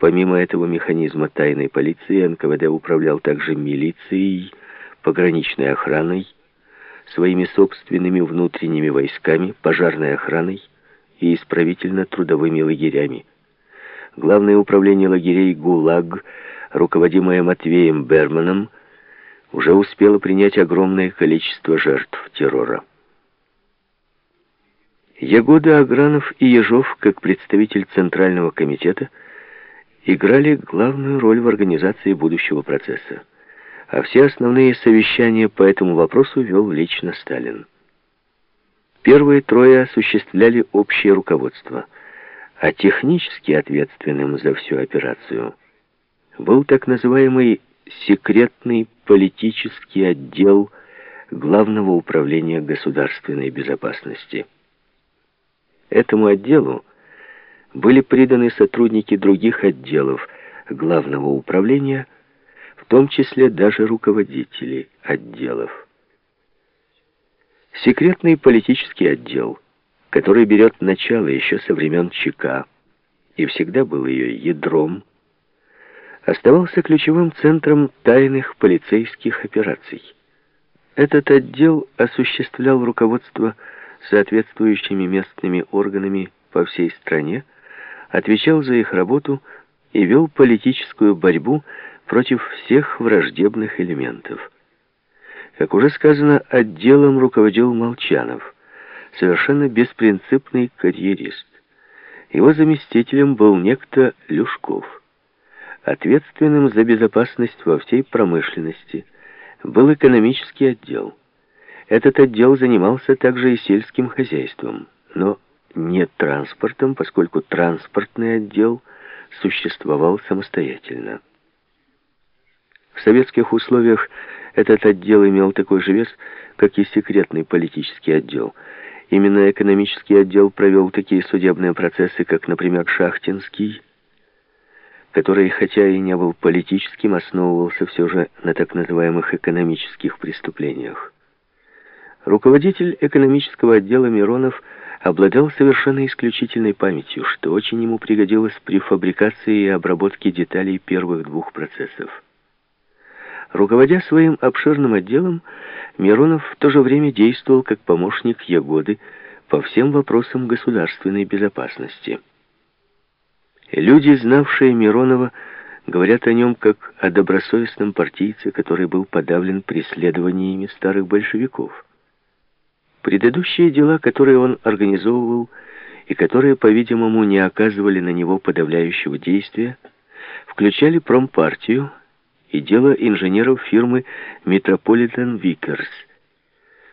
Помимо этого механизма тайной полиции, НКВД управлял также милицией, пограничной охраной, своими собственными внутренними войсками, пожарной охраной и исправительно-трудовыми лагерями. Главное управление лагерей ГУЛАГ, руководимое Матвеем Берманом, уже успело принять огромное количество жертв террора. Ягода Агранов и Ежов, как представитель Центрального комитета, играли главную роль в организации будущего процесса, а все основные совещания по этому вопросу вел лично Сталин. Первые трое осуществляли общее руководство, а технически ответственным за всю операцию был так называемый секретный политический отдел Главного управления государственной безопасности. Этому отделу были приданы сотрудники других отделов Главного управления, в том числе даже руководители отделов. Секретный политический отдел, который берет начало еще со времен ЧК и всегда был ее ядром, оставался ключевым центром тайных полицейских операций. Этот отдел осуществлял руководство соответствующими местными органами по всей стране, отвечал за их работу и вел политическую борьбу против всех враждебных элементов. Как уже сказано, отделом руководил Молчанов, совершенно беспринципный карьерист. Его заместителем был некто Люшков. Ответственным за безопасность во всей промышленности был экономический отдел. Этот отдел занимался также и сельским хозяйством, но не транспортом, поскольку транспортный отдел существовал самостоятельно. В советских условиях этот отдел имел такой же вес, как и секретный политический отдел. Именно экономический отдел провел такие судебные процессы, как, например, Шахтинский, который, хотя и не был политическим, основывался все же на так называемых экономических преступлениях. Руководитель экономического отдела Миронов обладал совершенно исключительной памятью, что очень ему пригодилось при фабрикации и обработке деталей первых двух процессов. Руководя своим обширным отделом, Миронов в то же время действовал как помощник Ягоды по всем вопросам государственной безопасности. Люди, знавшие Миронова, говорят о нем как о добросовестном партийце, который был подавлен преследованиями старых большевиков. Предыдущие дела, которые он организовывал, и которые, по-видимому, не оказывали на него подавляющего действия, включали промпартию и дело инженеров фирмы Metropolitan Vickers.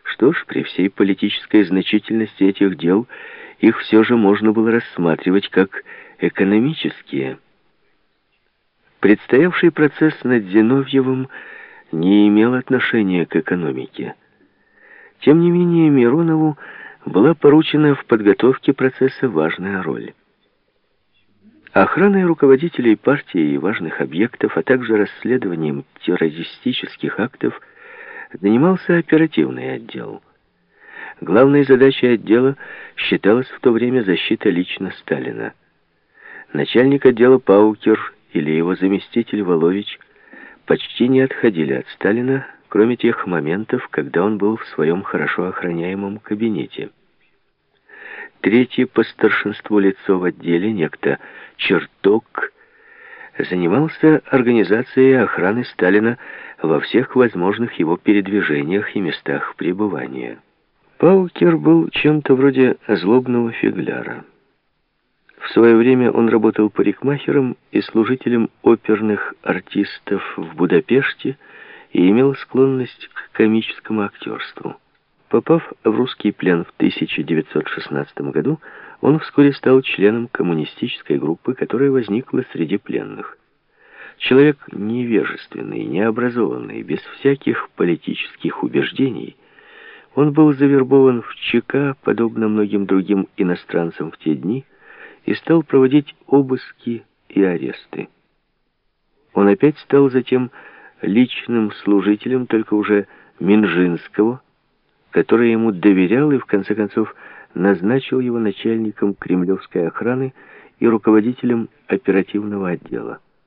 Что ж, при всей политической значительности этих дел, их все же можно было рассматривать как экономические. Предстоявший процесс над Зиновьевым не имел отношения к экономике. Тем не менее, Миронову была поручена в подготовке процесса важная роль. Охраной руководителей партии и важных объектов, а также расследованием террористических актов занимался оперативный отдел. Главной задачей отдела считалась в то время защита лично Сталина. Начальник отдела Паукер или его заместитель Волович почти не отходили от Сталина, кроме тех моментов, когда он был в своем хорошо охраняемом кабинете. Третье по старшинству лицо в отделе, некто Черток, занимался организацией охраны Сталина во всех возможных его передвижениях и местах пребывания. Паукер был чем-то вроде злобного фигляра. В свое время он работал парикмахером и служителем оперных артистов в Будапеште и имел склонность к комическому актерству. Попав в русский плен в 1916 году, он вскоре стал членом коммунистической группы, которая возникла среди пленных. Человек невежественный, необразованный, без всяких политических убеждений, он был завербован в ЧК, подобно многим другим иностранцам в те дни, и стал проводить обыски и аресты. Он опять стал затем личным служителем только уже Минжинского, который ему доверял и в конце концов назначил его начальником кремлевской охраны и руководителем оперативного отдела.